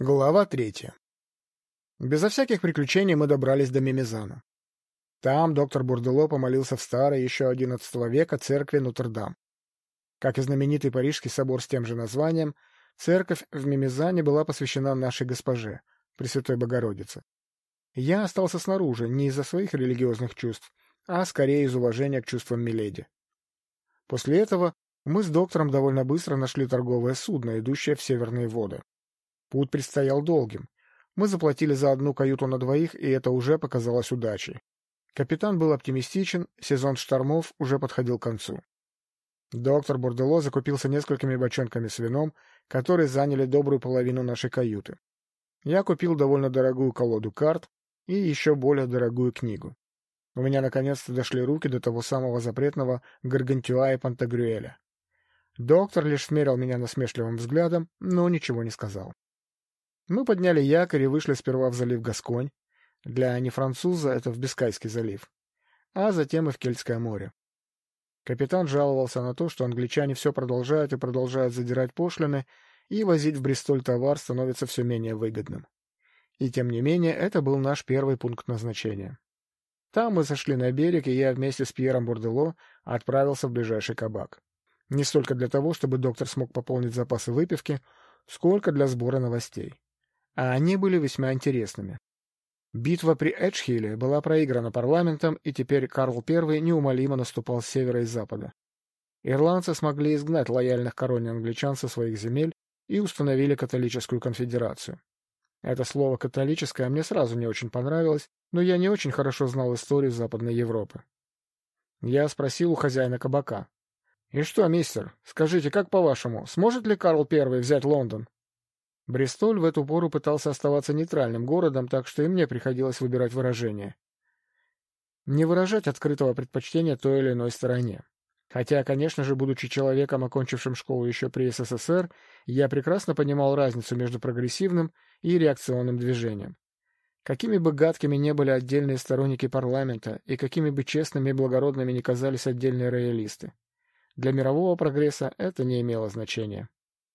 Глава третья. Безо всяких приключений мы добрались до Мимизана. Там доктор Бурдело помолился в старой, еще XI века, церкви Нотр-Дам. Как и знаменитый Парижский собор с тем же названием, церковь в Мимизане была посвящена нашей госпоже, Пресвятой Богородице. Я остался снаружи не из-за своих религиозных чувств, а скорее из уважения к чувствам Миледи. После этого мы с доктором довольно быстро нашли торговое судно, идущее в северные воды. Путь предстоял долгим. Мы заплатили за одну каюту на двоих, и это уже показалось удачей. Капитан был оптимистичен, сезон штормов уже подходил к концу. Доктор Бордело закупился несколькими бочонками с вином, которые заняли добрую половину нашей каюты. Я купил довольно дорогую колоду карт и еще более дорогую книгу. У меня наконец-то дошли руки до того самого запретного Гаргантюа и Пантагрюэля. Доктор лишь смерил меня насмешливым взглядом, но ничего не сказал. Мы подняли якорь и вышли сперва в залив Гасконь. Для нефранцуза это в Бискайский залив. А затем и в Кельтское море. Капитан жаловался на то, что англичане все продолжают и продолжают задирать пошлины, и возить в Бристоль товар становится все менее выгодным. И тем не менее, это был наш первый пункт назначения. Там мы сошли на берег, и я вместе с Пьером Бурдело отправился в ближайший кабак. Не столько для того, чтобы доктор смог пополнить запасы выпивки, сколько для сбора новостей а они были весьма интересными. Битва при Эджхилле была проиграна парламентом, и теперь Карл I неумолимо наступал с севера и запада. Ирландцы смогли изгнать лояльных короне англичан со своих земель и установили католическую конфедерацию. Это слово «католическое» мне сразу не очень понравилось, но я не очень хорошо знал историю Западной Европы. Я спросил у хозяина кабака. — И что, мистер, скажите, как по-вашему, сможет ли Карл I взять Лондон? Бристоль в эту пору пытался оставаться нейтральным городом, так что и мне приходилось выбирать выражение. Не выражать открытого предпочтения той или иной стороне. Хотя, конечно же, будучи человеком, окончившим школу еще при СССР, я прекрасно понимал разницу между прогрессивным и реакционным движением. Какими бы гадкими не были отдельные сторонники парламента, и какими бы честными и благородными ни казались отдельные роялисты. Для мирового прогресса это не имело значения.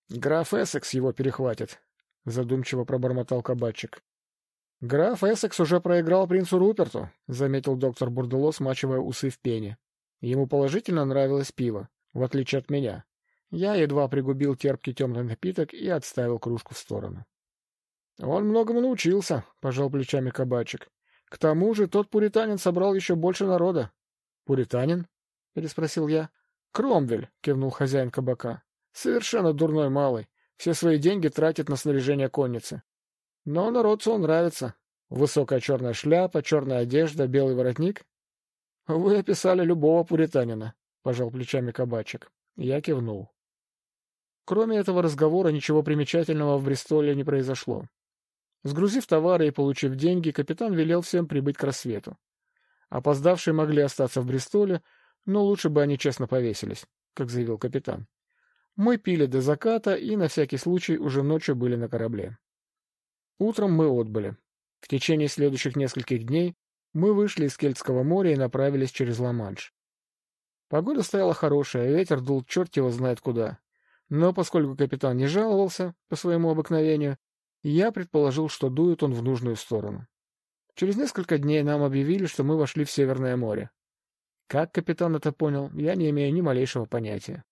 Граф Эссекс его перехватит, — задумчиво пробормотал кабачик. — Граф Эссекс уже проиграл принцу Руперту, — заметил доктор Бурдело, смачивая усы в пене. Ему положительно нравилось пиво, в отличие от меня. Я едва пригубил терпкий темный напиток и отставил кружку в сторону. — Он многому научился, — пожал плечами кабачик. — К тому же тот пуританин собрал еще больше народа. — Пуританин? — переспросил я. — Кромвель, — кивнул хозяин кабака. Совершенно дурной малый. Все свои деньги тратит на снаряжение конницы. Но народцу он нравится. Высокая черная шляпа, черная одежда, белый воротник. — Вы описали любого пуританина, — пожал плечами кабачик. Я кивнул. Кроме этого разговора ничего примечательного в Бристоле не произошло. Сгрузив товары и получив деньги, капитан велел всем прибыть к рассвету. Опоздавшие могли остаться в Бристоле, но лучше бы они честно повесились, как заявил капитан. Мы пили до заката и на всякий случай уже ночью были на корабле. Утром мы отбыли. В течение следующих нескольких дней мы вышли из Кельтского моря и направились через Ла-Манш. Погода стояла хорошая, ветер дул черт его знает куда. Но поскольку капитан не жаловался, по своему обыкновению, я предположил, что дует он в нужную сторону. Через несколько дней нам объявили, что мы вошли в Северное море. Как капитан это понял, я не имею ни малейшего понятия.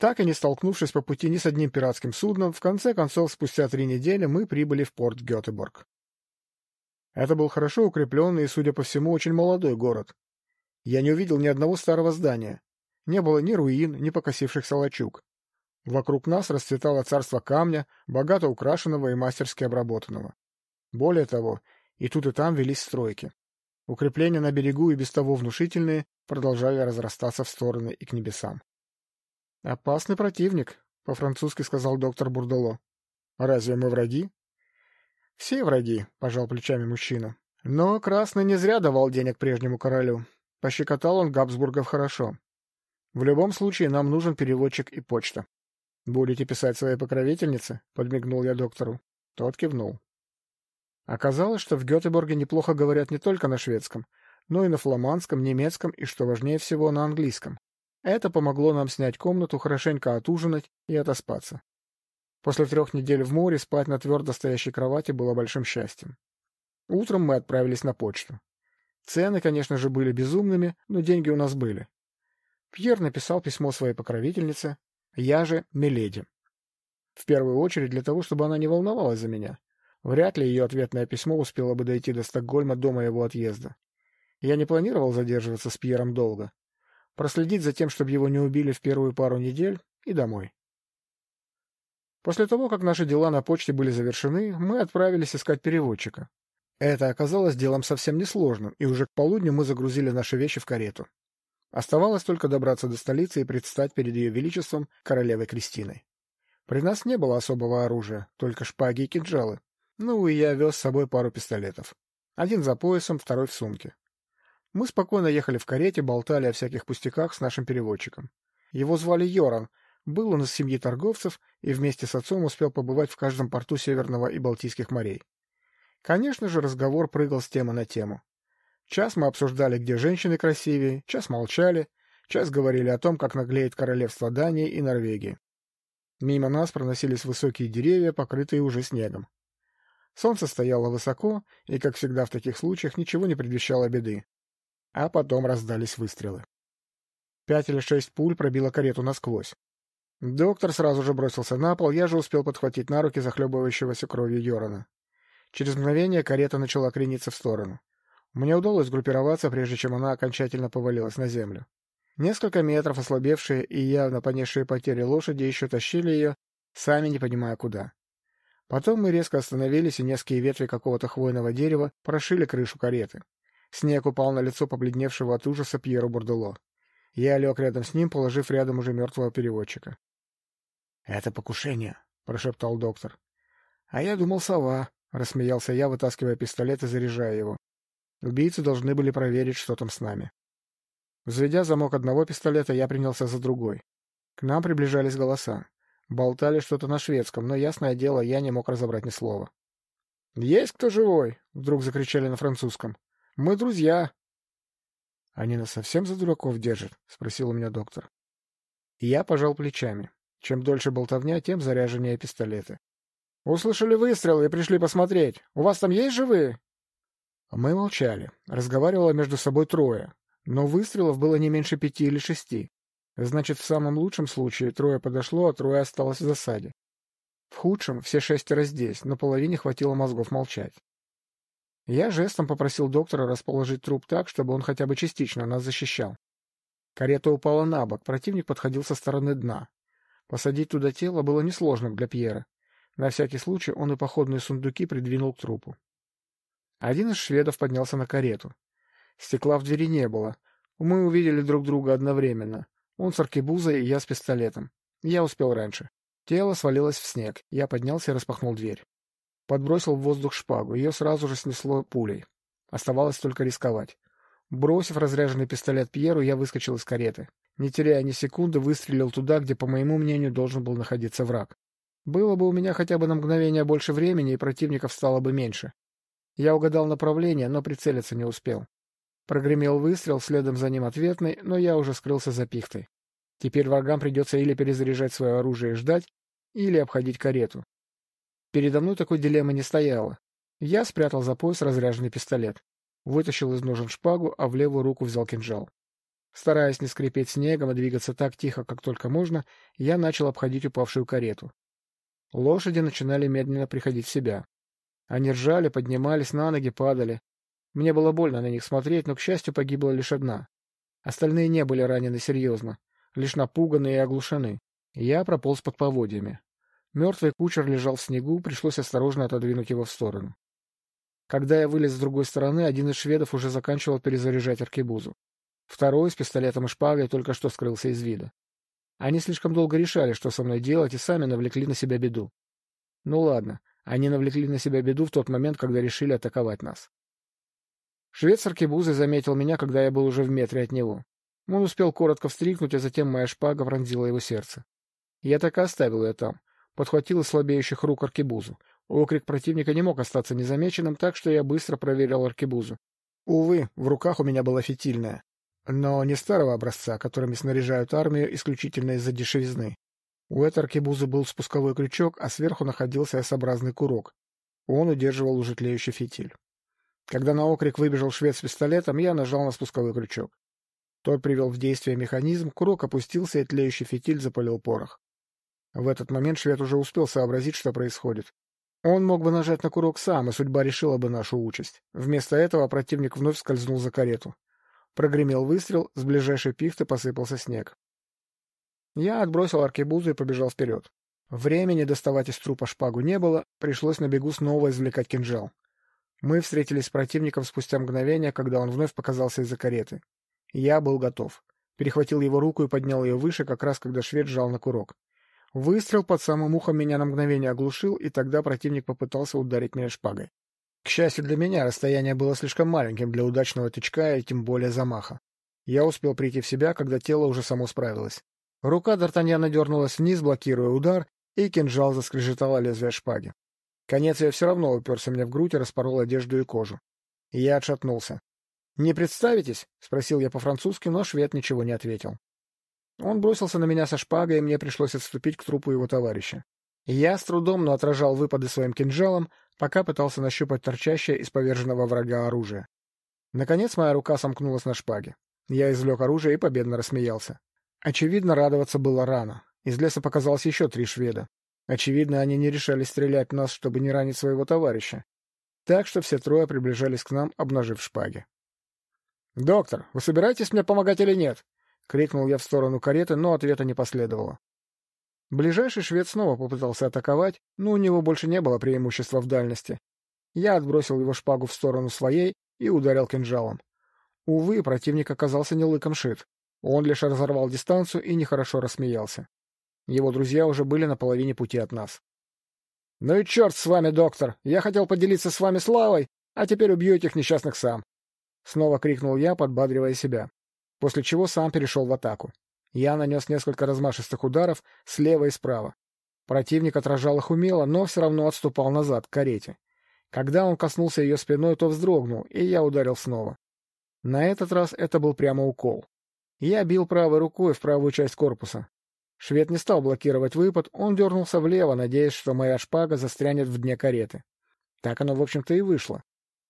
Так и не столкнувшись по пути ни с одним пиратским судном, в конце концов, спустя три недели мы прибыли в порт Гетеборг. Это был хорошо укрепленный и, судя по всему, очень молодой город. Я не увидел ни одного старого здания. Не было ни руин, ни покосившихся лачуг. Вокруг нас расцветало царство камня, богато украшенного и мастерски обработанного. Более того, и тут и там велись стройки. Укрепления на берегу и без того внушительные продолжали разрастаться в стороны и к небесам. — Опасный противник, — по-французски сказал доктор Бурдало. — Разве мы враги? — Все враги, — пожал плечами мужчина. Но Красный не зря давал денег прежнему королю. Пощекотал он Габсбургов хорошо. В любом случае нам нужен переводчик и почта. — Будете писать своей покровительнице? — подмигнул я доктору. Тот кивнул. Оказалось, что в Гетеборге неплохо говорят не только на шведском, но и на фламандском, немецком и, что важнее всего, на английском. Это помогло нам снять комнату, хорошенько отужинать и отоспаться. После трех недель в море спать на твердо стоящей кровати было большим счастьем. Утром мы отправились на почту. Цены, конечно же, были безумными, но деньги у нас были. Пьер написал письмо своей покровительнице, я же — Миледи. В первую очередь для того, чтобы она не волновалась за меня. Вряд ли ее ответное письмо успело бы дойти до Стокгольма до моего отъезда. Я не планировал задерживаться с Пьером долго. Проследить за тем, чтобы его не убили в первую пару недель, и домой. После того, как наши дела на почте были завершены, мы отправились искать переводчика. Это оказалось делом совсем несложным, и уже к полудню мы загрузили наши вещи в карету. Оставалось только добраться до столицы и предстать перед ее величеством королевой Кристиной. При нас не было особого оружия, только шпаги и кинжалы. Ну и я вез с собой пару пистолетов. Один за поясом, второй в сумке. Мы спокойно ехали в карете, болтали о всяких пустяках с нашим переводчиком. Его звали Йоран, был он из семьи торговцев и вместе с отцом успел побывать в каждом порту Северного и Балтийских морей. Конечно же, разговор прыгал с темы на тему. Час мы обсуждали, где женщины красивее, час молчали, час говорили о том, как наглеет королевство Дании и Норвегии. Мимо нас проносились высокие деревья, покрытые уже снегом. Солнце стояло высоко, и, как всегда в таких случаях, ничего не предвещало беды. А потом раздались выстрелы. Пять или шесть пуль пробило карету насквозь. Доктор сразу же бросился на пол, я же успел подхватить на руки захлебывающегося кровью Йорона. Через мгновение карета начала крениться в сторону. Мне удалось группироваться, прежде чем она окончательно повалилась на землю. Несколько метров ослабевшие и явно понесшие потери лошади еще тащили ее, сами не понимая куда. Потом мы резко остановились, и несколько ветви какого-то хвойного дерева прошили крышу кареты. Снег упал на лицо побледневшего от ужаса Пьеру Бурдело. Я лег рядом с ним, положив рядом уже мертвого переводчика. — Это покушение, — прошептал доктор. — А я думал, сова, — рассмеялся я, вытаскивая пистолет и заряжая его. Убийцы должны были проверить, что там с нами. Взведя замок одного пистолета, я принялся за другой. К нам приближались голоса. Болтали что-то на шведском, но, ясное дело, я не мог разобрать ни слова. — Есть кто живой? — вдруг закричали на французском. — Мы друзья. — Они нас совсем за дураков держат? — спросил у меня доктор. И я пожал плечами. Чем дольше болтовня, тем заряженнее пистолеты. — Услышали выстрел и пришли посмотреть. У вас там есть живые? Мы молчали. Разговаривало между собой трое. Но выстрелов было не меньше пяти или шести. Значит, в самом лучшем случае трое подошло, а трое осталось в засаде. В худшем все шестеро здесь, но половине хватило мозгов молчать. Я жестом попросил доктора расположить труп так, чтобы он хотя бы частично нас защищал. Карета упала на бок, противник подходил со стороны дна. Посадить туда тело было несложным для Пьера. На всякий случай он и походные сундуки придвинул к трупу. Один из шведов поднялся на карету. Стекла в двери не было. Мы увидели друг друга одновременно. Он с аркебузой, и я с пистолетом. Я успел раньше. Тело свалилось в снег. Я поднялся и распахнул дверь. Подбросил в воздух шпагу. Ее сразу же снесло пулей. Оставалось только рисковать. Бросив разряженный пистолет Пьеру, я выскочил из кареты. Не теряя ни секунды, выстрелил туда, где, по моему мнению, должен был находиться враг. Было бы у меня хотя бы на мгновение больше времени, и противников стало бы меньше. Я угадал направление, но прицелиться не успел. Прогремел выстрел, следом за ним ответный, но я уже скрылся за пихтой. Теперь врагам придется или перезаряжать свое оружие и ждать, или обходить карету. Передо мной такой дилеммы не стояло. Я спрятал за пояс разряженный пистолет. Вытащил из ножен шпагу, а в левую руку взял кинжал. Стараясь не скрипеть снегом и двигаться так тихо, как только можно, я начал обходить упавшую карету. Лошади начинали медленно приходить в себя. Они ржали, поднимались на ноги, падали. Мне было больно на них смотреть, но, к счастью, погибла лишь одна. Остальные не были ранены серьезно, лишь напуганы и оглушены. Я прополз под поводьями. Мертвый кучер лежал в снегу, пришлось осторожно отодвинуть его в сторону. Когда я вылез с другой стороны, один из шведов уже заканчивал перезаряжать аркебузу. Второй с пистолетом и шпагой только что скрылся из вида. Они слишком долго решали, что со мной делать, и сами навлекли на себя беду. Ну ладно, они навлекли на себя беду в тот момент, когда решили атаковать нас. Швед с аркебузой заметил меня, когда я был уже в метре от него. Он успел коротко встрикнуть, а затем моя шпага пронзила его сердце. Я так и оставил ее там, подхватил из слабеющих рук аркебузу. Окрик противника не мог остаться незамеченным, так что я быстро проверил аркебузу. Увы, в руках у меня была фитильная. Но не старого образца, которыми снаряжают армию исключительно из-за дешевизны. У этой аркебузы был спусковой крючок, а сверху находился S-образный курок. Он удерживал уже тлеющий фитиль. Когда на окрик выбежал швед с пистолетом, я нажал на спусковой крючок. Тот привел в действие механизм, курок опустился, и тлеющий фитиль запалил порох. В этот момент швед уже успел сообразить, что происходит. Он мог бы нажать на курок сам, и судьба решила бы нашу участь. Вместо этого противник вновь скользнул за карету. Прогремел выстрел, с ближайшей пихты посыпался снег. Я отбросил аркебузу и побежал вперед. Времени доставать из трупа шпагу не было, пришлось на бегу снова извлекать кинжал. Мы встретились с противником спустя мгновение, когда он вновь показался из-за кареты. Я был готов. Перехватил его руку и поднял ее выше, как раз когда швед сжал на курок. Выстрел под самым ухом меня на мгновение оглушил, и тогда противник попытался ударить меня шпагой. К счастью для меня, расстояние было слишком маленьким для удачного тычка и тем более замаха. Я успел прийти в себя, когда тело уже само справилось. Рука Д'Артаньяна дернулась вниз, блокируя удар, и кинжал заскрежетало лезвие шпаги. Конец ее все равно уперся мне в грудь и распорол одежду и кожу. я отшатнулся. — Не представитесь? — спросил я по-французски, но швед ничего не ответил. Он бросился на меня со шпагой, и мне пришлось отступить к трупу его товарища. Я с трудом, но отражал выпады своим кинжалом, пока пытался нащупать торчащее из поверженного врага оружие. Наконец моя рука сомкнулась на шпаге. Я извлек оружие и победно рассмеялся. Очевидно, радоваться было рано. Из леса показалось еще три шведа. Очевидно, они не решались стрелять в нас, чтобы не ранить своего товарища. Так что все трое приближались к нам, обнажив шпаги. — Доктор, вы собираетесь мне помогать или нет? — крикнул я в сторону кареты, но ответа не последовало. Ближайший швед снова попытался атаковать, но у него больше не было преимущества в дальности. Я отбросил его шпагу в сторону своей и ударил кинжалом. Увы, противник оказался не лыком шит. Он лишь разорвал дистанцию и нехорошо рассмеялся. Его друзья уже были на половине пути от нас. — Ну и черт с вами, доктор! Я хотел поделиться с вами славой, а теперь убью этих несчастных сам! Снова крикнул я, подбадривая себя, после чего сам перешел в атаку. Я нанес несколько размашистых ударов слева и справа. Противник отражал их умело, но все равно отступал назад, к карете. Когда он коснулся ее спиной, то вздрогнул, и я ударил снова. На этот раз это был прямо укол. Я бил правой рукой в правую часть корпуса. Швед не стал блокировать выпад, он дернулся влево, надеясь, что моя шпага застрянет в дне кареты. Так оно, в общем-то, и вышло.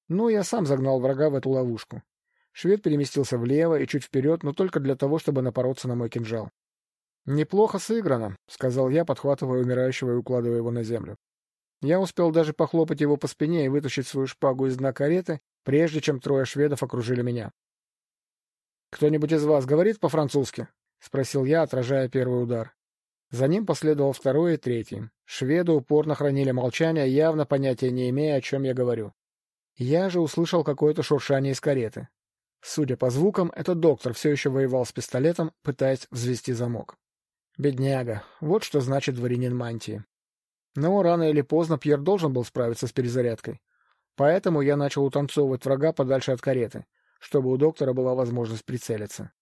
Ну, я сам загнал врага в эту ловушку. Швед переместился влево и чуть вперед, но только для того, чтобы напороться на мой кинжал. «Неплохо сыграно», — сказал я, подхватывая умирающего и укладывая его на землю. Я успел даже похлопать его по спине и вытащить свою шпагу из дна кареты, прежде чем трое шведов окружили меня. «Кто-нибудь из вас говорит по-французски?» — спросил я, отражая первый удар. За ним последовал второй и третий. Шведы упорно хранили молчание, явно понятия не имея, о чем я говорю. Я же услышал какое-то шуршание из кареты. Судя по звукам, этот доктор все еще воевал с пистолетом, пытаясь взвести замок. Бедняга, вот что значит дворянин мантии. Но рано или поздно Пьер должен был справиться с перезарядкой. Поэтому я начал утанцовывать врага подальше от кареты, чтобы у доктора была возможность прицелиться.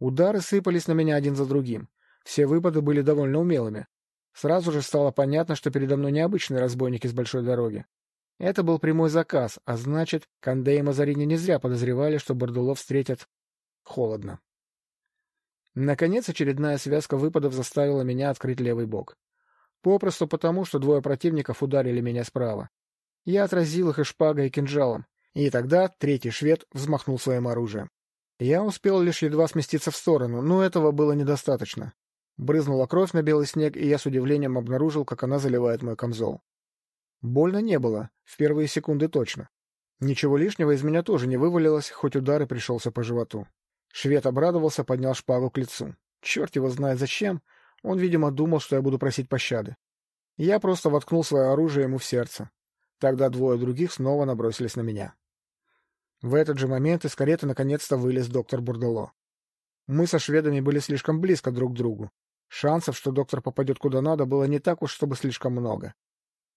Удары сыпались на меня один за другим. Все выпады были довольно умелыми. Сразу же стало понятно, что передо мной необычный разбойник из большой дороги. Это был прямой заказ, а значит, Канде и Мазарини не зря подозревали, что Бордулов встретят холодно. Наконец, очередная связка выпадов заставила меня открыть левый бок. Попросту потому, что двое противников ударили меня справа. Я отразил их и шпагой, и кинжалом. И тогда третий швед взмахнул своим оружием. Я успел лишь едва сместиться в сторону, но этого было недостаточно. Брызнула кровь на белый снег, и я с удивлением обнаружил, как она заливает мой камзол. Больно не было, в первые секунды точно. Ничего лишнего из меня тоже не вывалилось, хоть удар и пришелся по животу. Швед обрадовался, поднял шпагу к лицу. Черт его знает зачем, он, видимо, думал, что я буду просить пощады. Я просто воткнул свое оружие ему в сердце. Тогда двое других снова набросились на меня. В этот же момент из кареты наконец-то вылез доктор Бурдело. Мы со шведами были слишком близко друг к другу. Шансов, что доктор попадет куда надо, было не так уж, чтобы слишком много.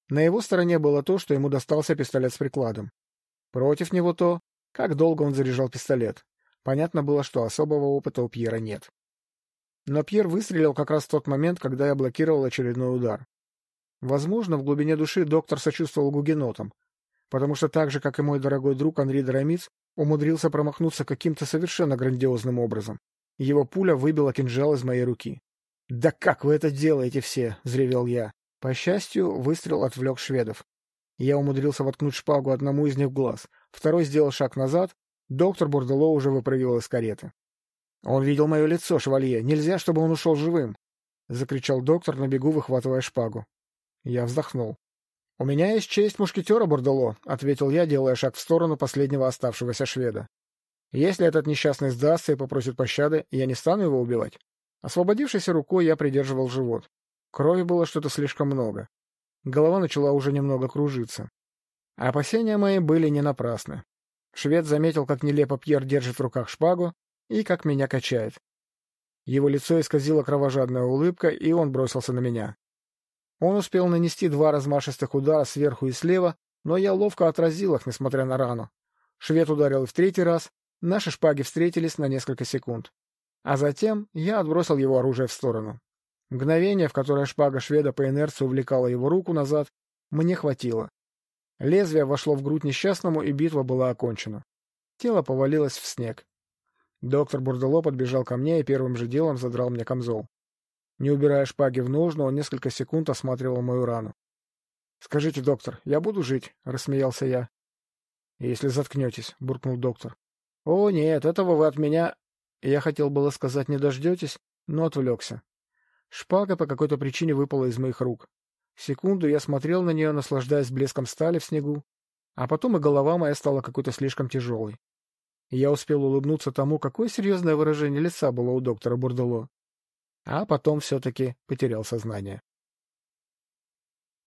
На его стороне было то, что ему достался пистолет с прикладом. Против него то, как долго он заряжал пистолет. Понятно было, что особого опыта у Пьера нет. Но Пьер выстрелил как раз в тот момент, когда я блокировал очередной удар. Возможно, в глубине души доктор сочувствовал гугенотам, потому что так же, как и мой дорогой друг Анри Дорамиц, умудрился промахнуться каким-то совершенно грандиозным образом. Его пуля выбила кинжал из моей руки. «Да как вы это делаете все?» — взревел я. По счастью, выстрел отвлек шведов. Я умудрился воткнуть шпагу одному из них в глаз. Второй сделал шаг назад. Доктор Бурдело уже выпрыгивал из кареты. «Он видел мое лицо, швалье. Нельзя, чтобы он ушел живым!» — закричал доктор на бегу, выхватывая шпагу. Я вздохнул. «У меня есть честь мушкетера, Бурдело», — ответил я, делая шаг в сторону последнего оставшегося шведа. «Если этот несчастный сдастся и попросит пощады, я не стану его убивать». Освободившейся рукой я придерживал живот. Крови было что-то слишком много. Голова начала уже немного кружиться. Опасения мои были не напрасны. Швед заметил, как нелепо Пьер держит в руках шпагу и как меня качает. Его лицо исказила кровожадная улыбка, и он бросился на меня. Он успел нанести два размашистых удара сверху и слева, но я ловко отразил их, несмотря на рану. Швед ударил в третий раз, наши шпаги встретились на несколько секунд. А затем я отбросил его оружие в сторону. Мгновение, в которое шпага шведа по инерции увлекала его руку назад, мне хватило. Лезвие вошло в грудь несчастному, и битва была окончена. Тело повалилось в снег. Доктор Бурдело подбежал ко мне и первым же делом задрал мне камзол. Не убирая шпаги в ножну, он несколько секунд осматривал мою рану. — Скажите, доктор, я буду жить? — рассмеялся я. — Если заткнетесь, — буркнул доктор. — О, нет, этого вы от меня... Я хотел было сказать «не дождетесь», но отвлекся. Шпага по какой-то причине выпала из моих рук. Секунду я смотрел на нее, наслаждаясь блеском стали в снегу, а потом и голова моя стала какой-то слишком тяжелой. Я успел улыбнуться тому, какое серьезное выражение лица было у доктора Бурдело. А потом все-таки потерял сознание.